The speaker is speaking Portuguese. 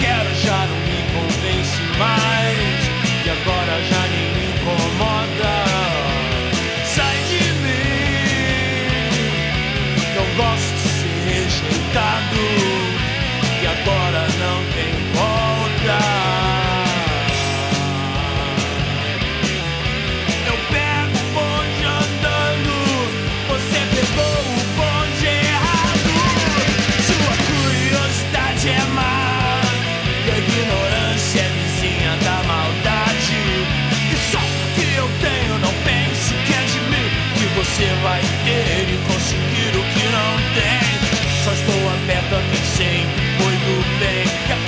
quero já não me convence mais. vai ter e conseguir o que não tem. Só estou aberto a quem sempre foi do bem.